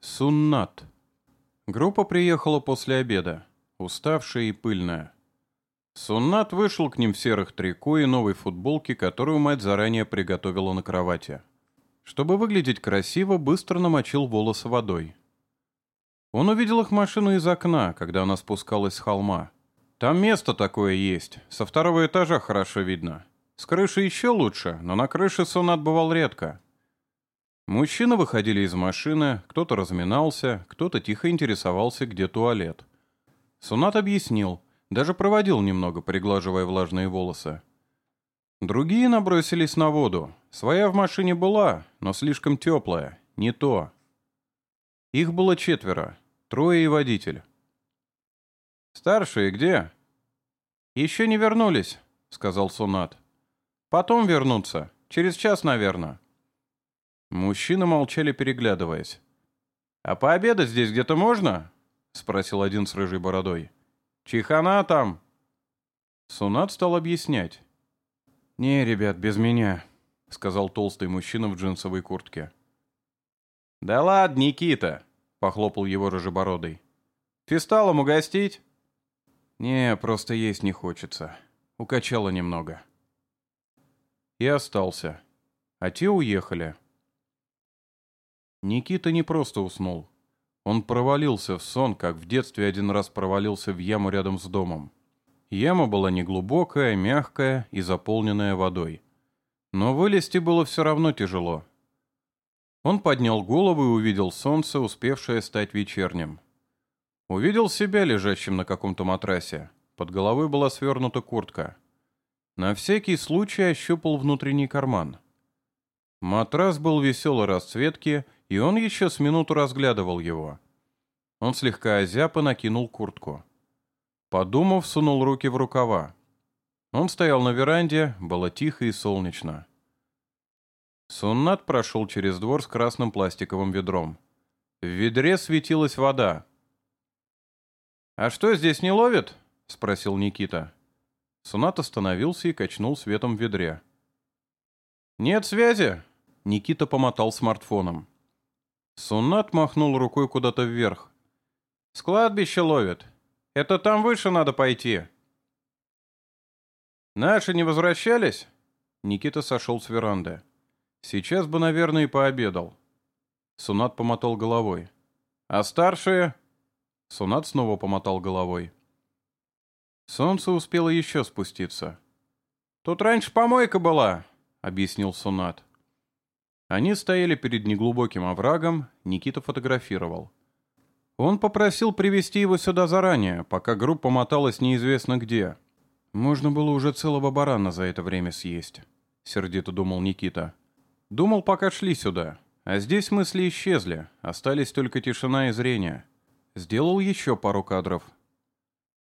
Суннат. Группа приехала после обеда, уставшая и пыльная. Суннат вышел к ним в серых трико и новой футболке, которую мать заранее приготовила на кровати. Чтобы выглядеть красиво, быстро намочил волосы водой. Он увидел их машину из окна, когда она спускалась с холма. Там место такое есть, со второго этажа хорошо видно. С крыши еще лучше, но на крыше Суннат бывал редко. Мужчины выходили из машины, кто-то разминался, кто-то тихо интересовался, где туалет. Сунат объяснил, даже проводил немного, приглаживая влажные волосы. Другие набросились на воду. Своя в машине была, но слишком теплая, не то. Их было четверо, трое и водитель. «Старшие где?» «Еще не вернулись», — сказал Сунат. «Потом вернутся, через час, наверное». Мужчины молчали, переглядываясь. «А пообедать здесь где-то можно?» — спросил один с рыжей бородой. «Чихана там!» Сунат стал объяснять. «Не, ребят, без меня», — сказал толстый мужчина в джинсовой куртке. «Да ладно, Никита!» — похлопал его рыжебородый. «Фисталом угостить?» «Не, просто есть не хочется. Укачало немного». И остался. А те уехали. Никита не просто уснул. Он провалился в сон, как в детстве один раз провалился в яму рядом с домом. Яма была неглубокая, мягкая и заполненная водой. Но вылезти было все равно тяжело. Он поднял голову и увидел солнце, успевшее стать вечерним. Увидел себя лежащим на каком-то матрасе. Под головой была свернута куртка. На всякий случай ощупал внутренний карман. Матрас был веселой расцветки и он еще с минуту разглядывал его. Он слегка озяб и накинул куртку. Подумав, сунул руки в рукава. Он стоял на веранде, было тихо и солнечно. Суннат прошел через двор с красным пластиковым ведром. В ведре светилась вода. «А что, здесь не ловит?» — спросил Никита. Сунат остановился и качнул светом в ведре. «Нет связи?» — Никита помотал смартфоном. Суннат махнул рукой куда-то вверх. «С кладбища ловят. Это там выше надо пойти». «Наши не возвращались?» Никита сошел с веранды. «Сейчас бы, наверное, и пообедал». Сунат помотал головой. «А старшие?» Сунат снова помотал головой. Солнце успело еще спуститься. «Тут раньше помойка была», — объяснил Сунат. Они стояли перед неглубоким оврагом, Никита фотографировал. Он попросил привести его сюда заранее, пока группа моталась неизвестно где. Можно было уже целого барана за это время съесть, сердито думал Никита. Думал, пока шли сюда. А здесь мысли исчезли, остались только тишина и зрение. Сделал еще пару кадров.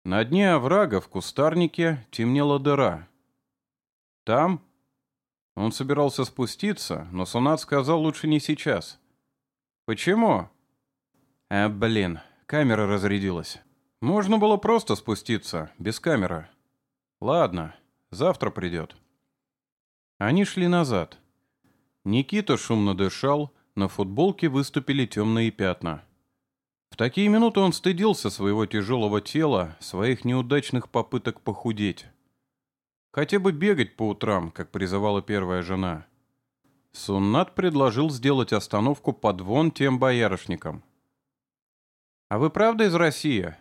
На дне оврага в кустарнике темнела дыра. Там он собирался спуститься, но Сунат сказал лучше не сейчас. «Почему?» «А, блин, камера разрядилась. Можно было просто спуститься, без камеры. Ладно, завтра придет». Они шли назад. Никита шумно дышал, на футболке выступили темные пятна. В такие минуты он стыдился своего тяжелого тела, своих неудачных попыток похудеть. Хотя бы бегать по утрам, как призывала первая жена. Суннат предложил сделать остановку под вон тем боярышникам. «А вы правда из России?»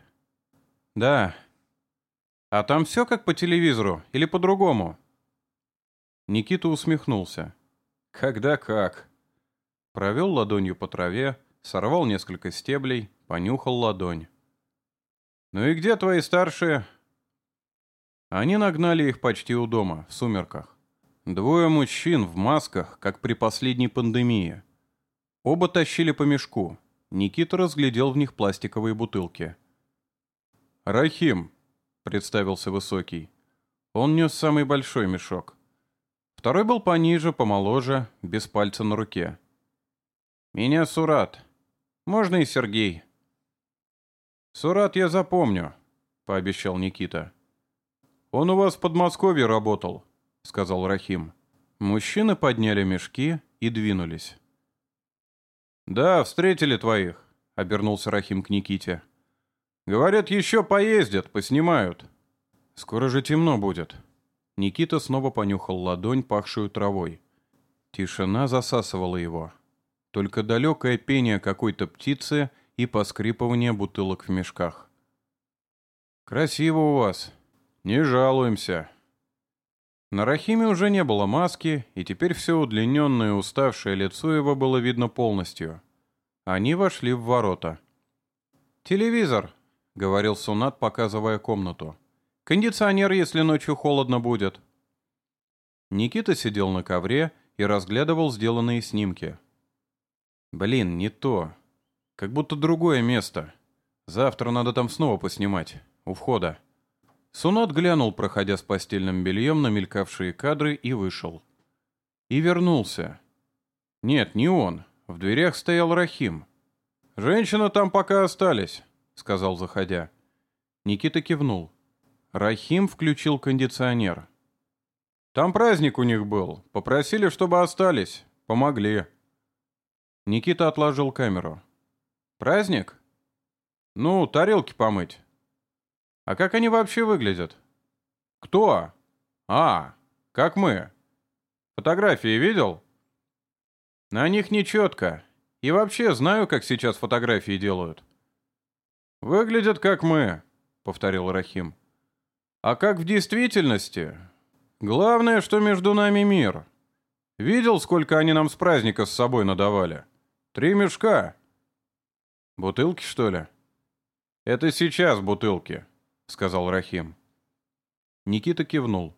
«Да». «А там все как по телевизору или по-другому?» Никита усмехнулся. «Когда как?» Провел ладонью по траве, сорвал несколько стеблей, понюхал ладонь. «Ну и где твои старшие?» Они нагнали их почти у дома, в сумерках. Двое мужчин в масках, как при последней пандемии. Оба тащили по мешку. Никита разглядел в них пластиковые бутылки. «Рахим», — представился Высокий. Он нес самый большой мешок. Второй был пониже, помоложе, без пальца на руке. «Меня Сурат. Можно и Сергей». «Сурат я запомню», — пообещал Никита. «Он у вас в Подмосковье работал», — сказал Рахим. Мужчины подняли мешки и двинулись. «Да, встретили твоих», — обернулся Рахим к Никите. «Говорят, еще поездят, поснимают». «Скоро же темно будет». Никита снова понюхал ладонь, пахшую травой. Тишина засасывала его. Только далекое пение какой-то птицы и поскрипывание бутылок в мешках. «Красиво у вас. Не жалуемся». На Рахиме уже не было маски, и теперь все удлиненное и уставшее лицо его было видно полностью. Они вошли в ворота. «Телевизор», — говорил Сунат, показывая комнату. «Кондиционер, если ночью холодно будет». Никита сидел на ковре и разглядывал сделанные снимки. «Блин, не то. Как будто другое место. Завтра надо там снова поснимать. У входа». Сунат глянул, проходя с постельным бельем на мелькавшие кадры, и вышел. И вернулся. Нет, не он. В дверях стоял Рахим. «Женщины там пока остались», — сказал, заходя. Никита кивнул. Рахим включил кондиционер. «Там праздник у них был. Попросили, чтобы остались. Помогли». Никита отложил камеру. «Праздник?» «Ну, тарелки помыть». А как они вообще выглядят? Кто? А, как мы. Фотографии видел? На них нечетко. И вообще знаю, как сейчас фотографии делают. Выглядят как мы, повторил Рахим. А как в действительности? Главное, что между нами мир. Видел, сколько они нам с праздника с собой надавали? Три мешка. Бутылки, что ли? Это сейчас бутылки. — сказал Рахим. Никита кивнул.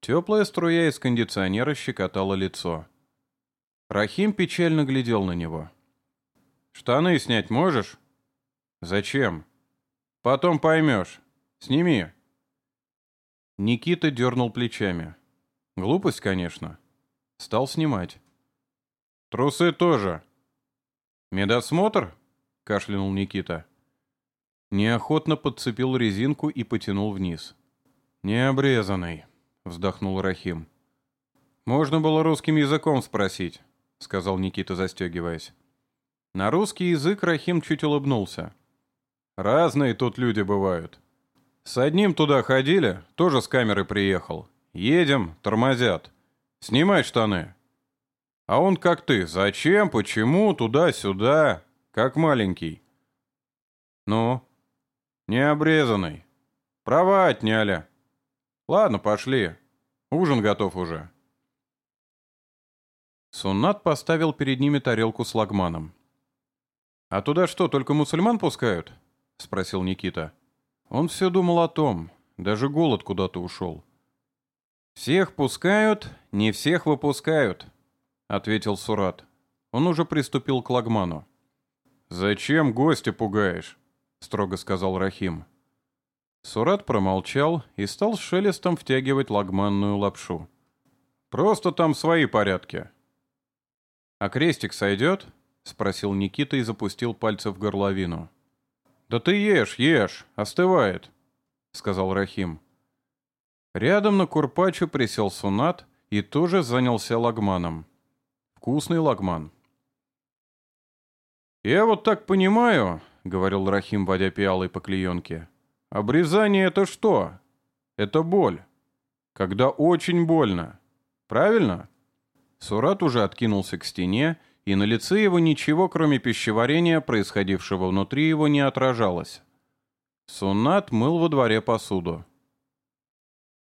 Теплая струя из кондиционера щекотала лицо. Рахим печально глядел на него. «Штаны снять можешь?» «Зачем?» «Потом поймешь. Сними». Никита дернул плечами. Глупость, конечно. Стал снимать. «Трусы тоже». «Медосмотр?» — кашлянул Никита. Неохотно подцепил резинку и потянул вниз. «Необрезанный», — вздохнул Рахим. «Можно было русским языком спросить», — сказал Никита, застегиваясь. На русский язык Рахим чуть улыбнулся. «Разные тут люди бывают. С одним туда ходили, тоже с камеры приехал. Едем, тормозят. Снимай штаны». А он как ты, зачем, почему, туда-сюда, как маленький. «Ну, «Необрезанный. Права отняли. Ладно, пошли. Ужин готов уже». Суннат поставил перед ними тарелку с лагманом. «А туда что, только мусульман пускают?» — спросил Никита. Он все думал о том, даже голод куда-то ушел. «Всех пускают, не всех выпускают», — ответил Сурат. Он уже приступил к лагману. «Зачем гостя пугаешь?» — строго сказал Рахим. Сурат промолчал и стал с шелестом втягивать лагманную лапшу. «Просто там свои порядки». «А крестик сойдет?» — спросил Никита и запустил пальцы в горловину. «Да ты ешь, ешь, остывает», — сказал Рахим. Рядом на курпачу присел Сунат и тоже занялся лагманом. Вкусный лагман. «Я вот так понимаю», — говорил Рахим, водя пиалой по клеенке. «Обрезание — это что? Это боль. Когда очень больно. Правильно?» Сурат уже откинулся к стене, и на лице его ничего, кроме пищеварения, происходившего внутри его, не отражалось. Суннат мыл во дворе посуду.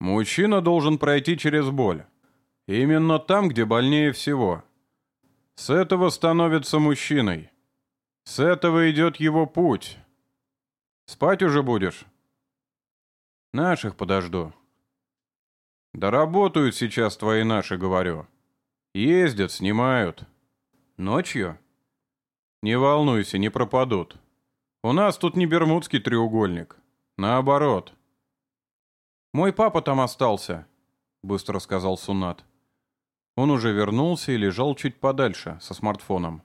«Мужчина должен пройти через боль. Именно там, где больнее всего. С этого становится мужчиной. С этого идет его путь. Спать уже будешь? Наших подожду. Да работают сейчас твои наши, говорю. Ездят, снимают. Ночью? Не волнуйся, не пропадут. У нас тут не бермудский треугольник. Наоборот. Мой папа там остался, быстро сказал Сунат. Он уже вернулся и лежал чуть подальше, со смартфоном.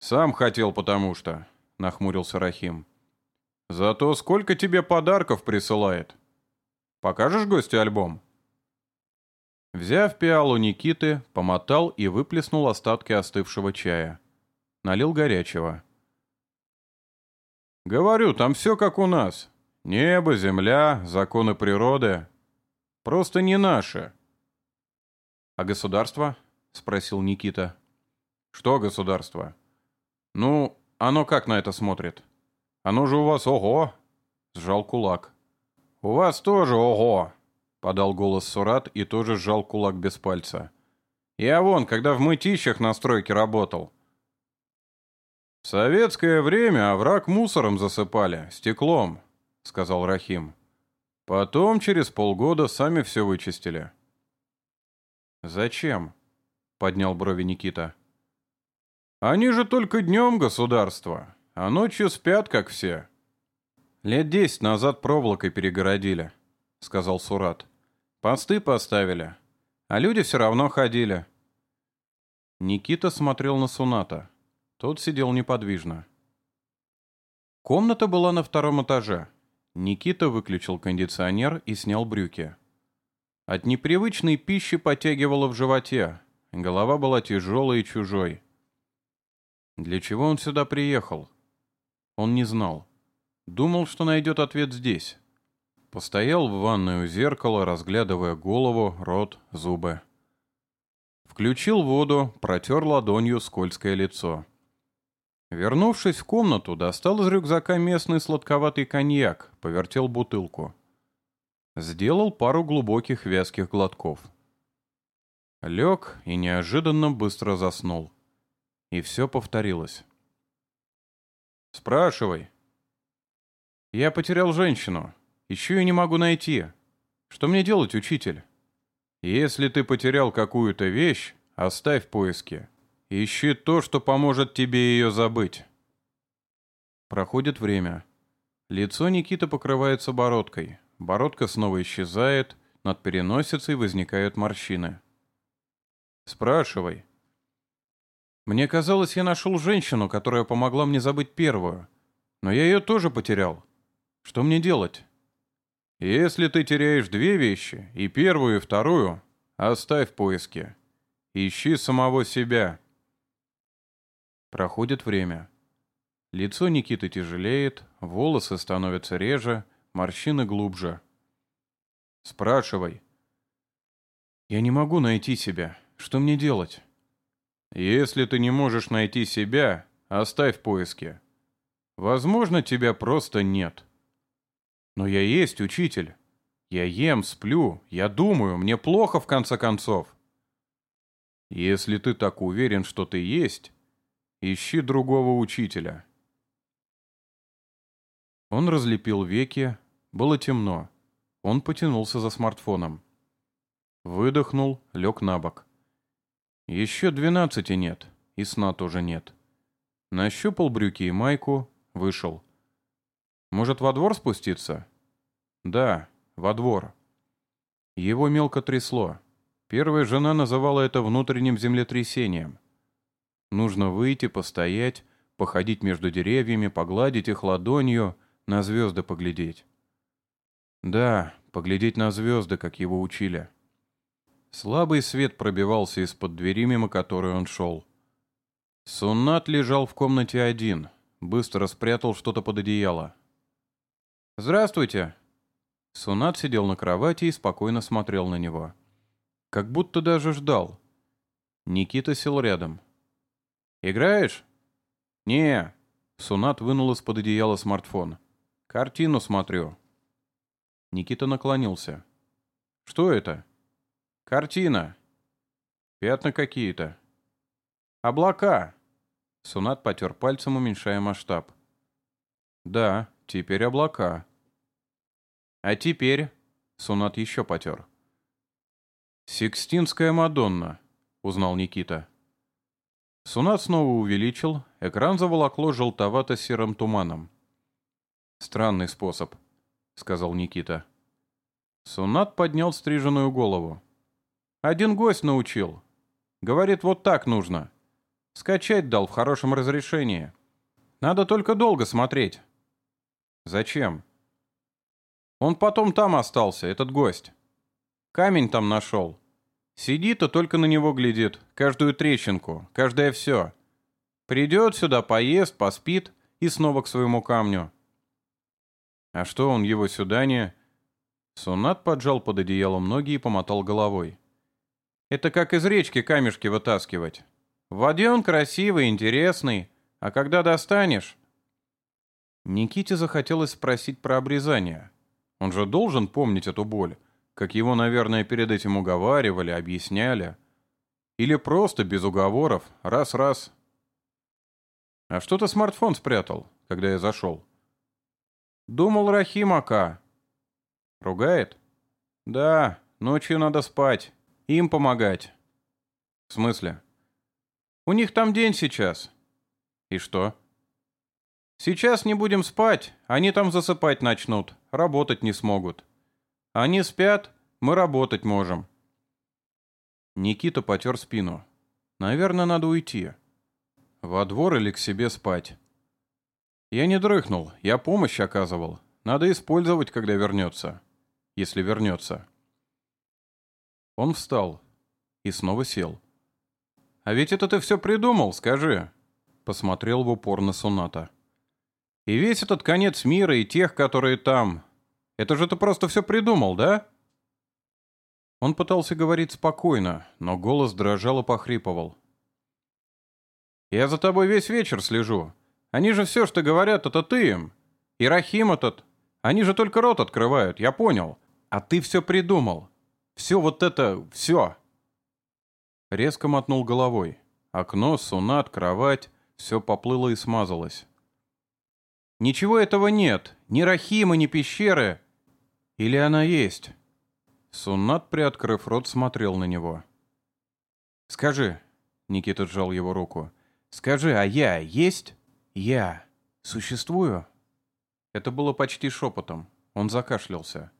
«Сам хотел, потому что», — нахмурился Рахим. «Зато сколько тебе подарков присылает? Покажешь гостю альбом?» Взяв пиалу Никиты, помотал и выплеснул остатки остывшего чая. Налил горячего. «Говорю, там все как у нас. Небо, земля, законы природы. Просто не наши». «А государство?» — спросил Никита. «Что государство?» «Ну, оно как на это смотрит? Оно же у вас ого!» — сжал кулак. «У вас тоже ого!» — подал голос Сурат и тоже сжал кулак без пальца. «Я вон, когда в мытищах на стройке работал». «В советское время овраг мусором засыпали, стеклом», — сказал Рахим. «Потом, через полгода, сами все вычистили». «Зачем?» — поднял брови Никита. «Они же только днем государство, а ночью спят, как все». «Лет десять назад проволокой перегородили», — сказал Сурат. «Посты поставили, а люди все равно ходили». Никита смотрел на Суната. Тот сидел неподвижно. Комната была на втором этаже. Никита выключил кондиционер и снял брюки. От непривычной пищи потягивало в животе. Голова была тяжелой и чужой. Для чего он сюда приехал? Он не знал. Думал, что найдет ответ здесь. Постоял в ванной у зеркала, разглядывая голову, рот, зубы. Включил воду, протер ладонью скользкое лицо. Вернувшись в комнату, достал из рюкзака местный сладковатый коньяк, повертел бутылку. Сделал пару глубоких вязких глотков. Лег и неожиданно быстро заснул. И все повторилось. «Спрашивай». «Я потерял женщину. Ищу и не могу найти. Что мне делать, учитель?» «Если ты потерял какую-то вещь, оставь поиски. Ищи то, что поможет тебе ее забыть». Проходит время. Лицо Никиты покрывается бородкой. Бородка снова исчезает, над переносицей возникают морщины. «Спрашивай», мне казалось, я нашел женщину, которая помогла мне забыть первую. Но я ее тоже потерял. Что мне делать? Если ты теряешь две вещи, и первую, и вторую, оставь поиски. Ищи самого себя. Проходит время. Лицо Никиты тяжелеет, волосы становятся реже, морщины глубже. Спрашивай. Я не могу найти себя. Что мне делать? Если ты не можешь найти себя, оставь поиски. Возможно, тебя просто нет. Но я есть учитель. Я ем, сплю, я думаю, мне плохо в конце концов. Если ты так уверен, что ты есть, ищи другого учителя. Он разлепил веки, было темно. Он потянулся за смартфоном. Выдохнул, лег на бок. Еще двенадцати нет, и сна тоже нет. Нащупал брюки и майку, вышел. Может, во двор спуститься? Да, во двор. Его мелко трясло. Первая жена называла это внутренним землетрясением. Нужно выйти, постоять, походить между деревьями, погладить их ладонью, на звезды поглядеть. Да, поглядеть на звезды, как его учили. Слабый свет пробивался из-под двери, мимо которой он шел. Суннат лежал в комнате один, быстро спрятал что-то под одеяло. «Здравствуйте!» Сунат сидел на кровати и спокойно смотрел на него. Как будто даже ждал. Никита сел рядом. «Играешь?» «Не». Сунат вынул из-под одеяла смартфон. «Картину смотрю». Никита наклонился. «Что это?» «Картина. Пятна какие-то. Облака». Сунат потер пальцем, уменьшая масштаб. «Да, теперь облака». «А теперь...» — Сунат еще потер. «Сикстинская Мадонна», — узнал Никита. Сунат снова увеличил, экран заволокло желтовато-серым туманом. «Странный способ», — сказал Никита. Сунат поднял стриженную голову. Один гость научил. Говорит, вот так нужно. Скачать дал в хорошем разрешении. Надо только долго смотреть. Зачем? Он потом там остался, этот гость. Камень там нашел. Сидит и только на него глядит, каждую трещинку, каждое все. Придет сюда, поест, поспит и снова к своему камню. А что он его сюда не... Сунат поджал под одеялом ноги и помотал головой. Это как из речки камешки вытаскивать. В воде он красивый, интересный, а когда достанешь... Никите захотелось спросить про обрезание. Он же должен помнить эту боль, как его, наверное, перед этим уговаривали, объясняли. Или просто без уговоров, раз-раз. А что ты смартфон спрятал, когда я зашел? Думал, Рахим Ака. Ругает? Да, ночью надо спать. Им помогать. В смысле? У них там день сейчас. И что? Сейчас не будем спать, они там засыпать начнут, работать не смогут. Они спят, мы работать можем. Никита потер спину. Наверное, надо уйти. Во двор или к себе спать. Я не дрыхнул, я помощь оказывал. Надо использовать, когда вернется. Если вернется. Он встал и снова сел. «А ведь это ты все придумал, скажи!» Посмотрел в упор на Суната. «И весь этот конец мира и тех, которые там. Это же ты просто все придумал, да?» Он пытался говорить спокойно, но голос дрожал и похрипывал. «Я за тобой весь вечер слежу. Они же все, что говорят, это ты им. И Рахим этот. Они же только рот открывают, я понял. А ты все придумал. Все вот это, все!» Резко мотнул головой. Окно, сунат, кровать — все поплыло и смазалось. «Ничего этого нет. Ни Рахима, ни пещеры. Или она есть?» Сунат, приоткрыв рот, смотрел на него. «Скажи», — Никита сжал его руку, — «скажи, а я есть? Я существую?» Это было почти шепотом. Он закашлялся.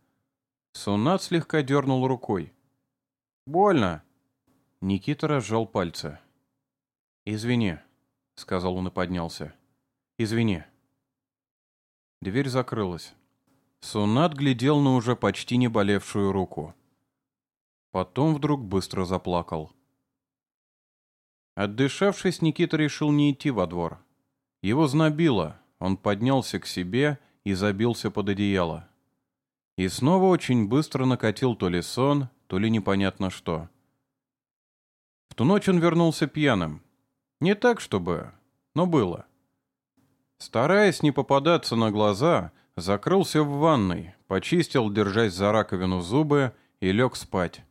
Сунат слегка дернул рукой. «Больно!» Никита разжал пальцы. «Извини», — сказал он и поднялся. «Извини». Дверь закрылась. Сунат глядел на уже почти не болевшую руку. Потом вдруг быстро заплакал. Отдышавшись, Никита решил не идти во двор. Его знобило, он поднялся к себе и забился под одеяло. И снова очень быстро накатил то ли сон, то ли непонятно что. В ту ночь он вернулся пьяным. Не так, чтобы, но было. Стараясь не попадаться на глаза, закрылся в ванной, почистил, держась за раковину зубы, и лег спать.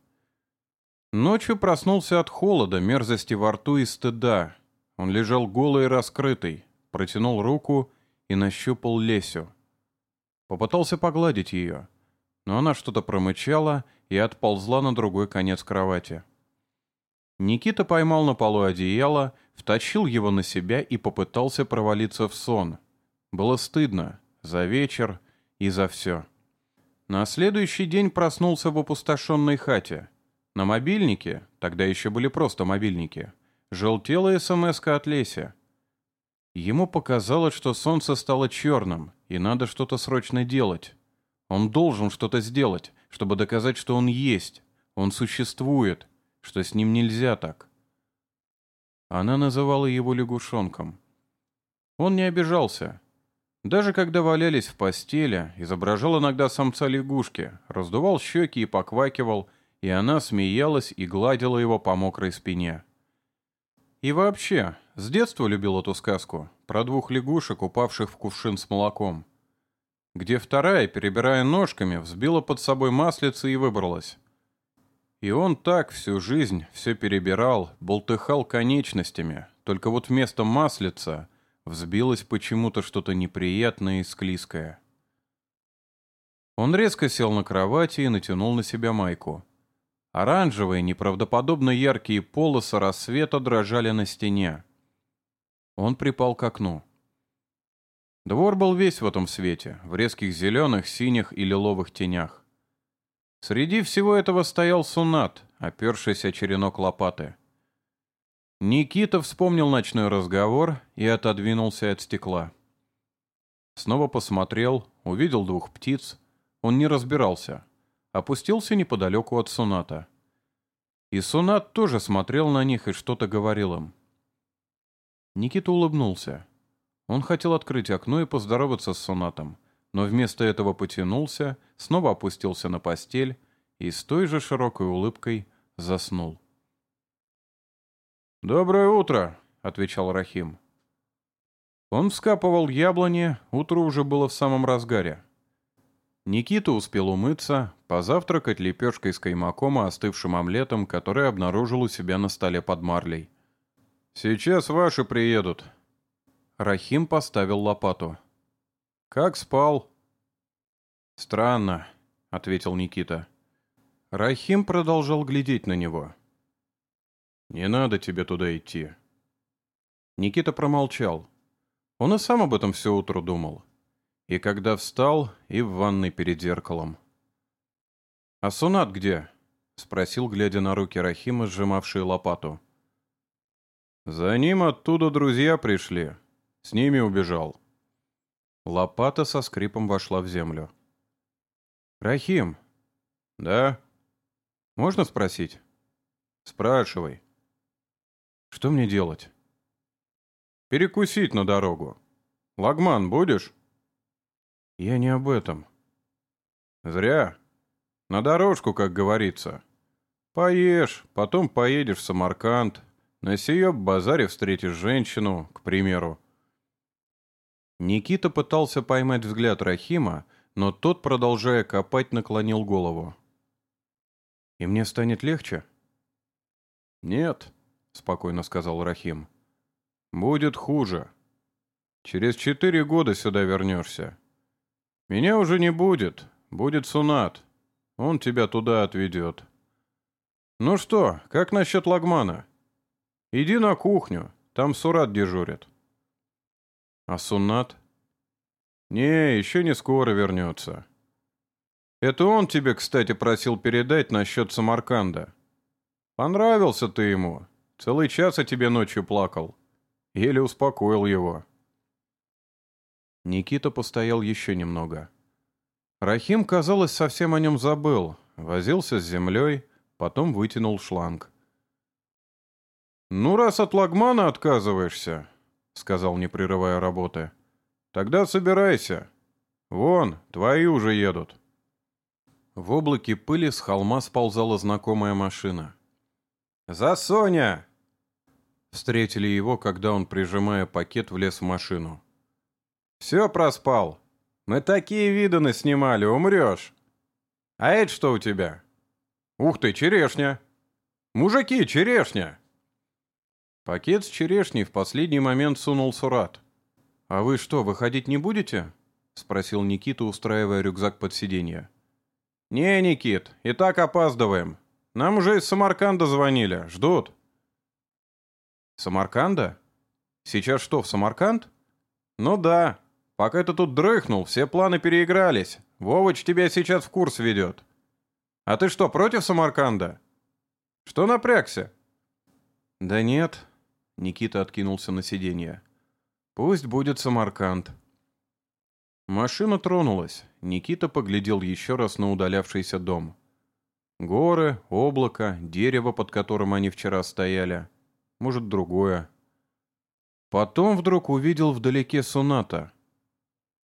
Ночью проснулся от холода, мерзости во рту и стыда. Он лежал голый и раскрытый, протянул руку и нащупал Лесю. Попытался погладить ее но она что-то промычала и отползла на другой конец кровати. Никита поймал на полу одеяло, втащил его на себя и попытался провалиться в сон. Было стыдно. За вечер и за все. На следующий день проснулся в опустошенной хате. На мобильнике, тогда еще были просто мобильники, желтела смс от Леся. Ему показалось, что солнце стало черным, и надо что-то срочно делать. Он должен что-то сделать, чтобы доказать, что он есть, он существует, что с ним нельзя так. Она называла его лягушонком. Он не обижался. Даже когда валялись в постели, изображал иногда самца лягушки, раздувал щеки и поквакивал, и она смеялась и гладила его по мокрой спине. И вообще, с детства любил эту сказку про двух лягушек, упавших в кувшин с молоком где вторая, перебирая ножками, взбила под собой маслице и выбралась. И он так всю жизнь все перебирал, болтыхал конечностями, только вот вместо маслица взбилось почему-то что-то неприятное и склизкое. Он резко сел на кровати и натянул на себя майку. Оранжевые, неправдоподобно яркие полосы рассвета дрожали на стене. Он припал к окну. Двор был весь в этом свете, в резких зеленых, синих и лиловых тенях. Среди всего этого стоял Сунат, опершийся черенок лопаты. Никита вспомнил ночной разговор и отодвинулся от стекла. Снова посмотрел, увидел двух птиц. Он не разбирался. Опустился неподалеку от Суната. И Сунат тоже смотрел на них и что-то говорил им. Никита улыбнулся. Он хотел открыть окно и поздороваться с Сонатом, но вместо этого потянулся, снова опустился на постель и с той же широкой улыбкой заснул. «Доброе утро», — отвечал Рахим. Он вскапывал яблони, утро уже было в самом разгаре. Никита успел умыться, позавтракать лепешкой с каймаком и остывшим омлетом, который обнаружил у себя на столе под марлей. «Сейчас ваши приедут». Рахим поставил лопату. «Как спал?» «Странно», — ответил Никита. Рахим продолжал глядеть на него. «Не надо тебе туда идти». Никита промолчал. Он и сам об этом все утро думал. И когда встал, и в ванной перед зеркалом. «А Сунат где?» — спросил, глядя на руки Рахима, сжимавшие лопату. «За ним оттуда друзья пришли. С ними убежал». Лопата со скрипом вошла в землю. «Рахим!» «Да?» «Можно спросить?» «Спрашивай». «Что мне делать?» Перекусить на дорогу. Лагман будешь? Я не об этом. Зря. На дорожку, как говорится. Поешь, потом поедешь в Самарканд. На сие базаре встретишь женщину, к примеру. Никита пытался поймать взгляд Рахима, но тот, продолжая копать, наклонил голову. «И мне станет легче?» «Нет», — спокойно сказал Рахим. Будет хуже. Через четыре года сюда вернешься. Меня уже не будет. Будет Сунат. Он тебя туда отведет. Ну что, как насчет Лагмана? Иди на кухню. Там Сурат дежурит. А Сунат? Не, еще не скоро вернется. Это он тебе, кстати, просил передать насчет Самарканда. Понравился ты ему. Целый час о тебе ночью плакал. Еле успокоил его. Никита постоял еще немного. Рахим, казалось, совсем о нем забыл. Возился с землей, потом вытянул шланг. «Ну, раз от лагмана отказываешься», — сказал, не прерывая работы, — «тогда собирайся. Вон, твои уже едут». В облаке пыли с холма сползала знакомая машина. «За Соня!» Встретили его, когда он, прижимая пакет, влез в машину. «Все проспал. Мы такие виданы снимали, умрешь. А это что у тебя? Ух ты, черешня! Мужики, черешня!» Пакет с черешней в последний момент сунул Сурат. «А вы что, выходить не будете?» — спросил Никита, устраивая рюкзак под сиденье. «Не, Никит, и так опаздываем. Нам уже из Самарканда звонили, ждут». Самарканда? Сейчас что, в Самарканд? Ну да. Пока ты тут дрыхнул, все планы переигрались. Вовыч тебя сейчас в курс ведет. А ты что, против Самарканда? Что напрягся? Да нет. Никита откинулся на сиденье. Пусть будет Самарканд. Машина тронулась. Никита поглядел еще раз на удалявшийся дом. Горы, облако, дерево, под которым они вчера стояли — может, другое. Потом вдруг увидел вдалеке Суната.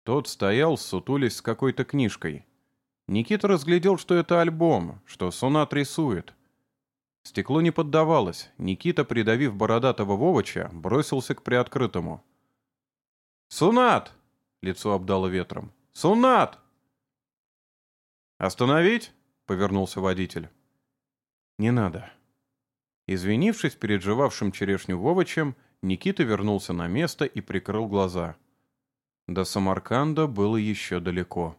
Тот стоял, сутулясь с какой-то книжкой. Никита разглядел, что это альбом, что Сунат рисует. Стекло не поддавалось. Никита, придавив бородатого Вовоча, бросился к приоткрытому. «Сунат!» — лицо обдало ветром. «Сунат!» «Остановить?» — повернулся водитель. «Не надо», Извинившись перед жевавшим черешню Вовычем, Никита вернулся на место и прикрыл глаза. До Самарканда было еще далеко.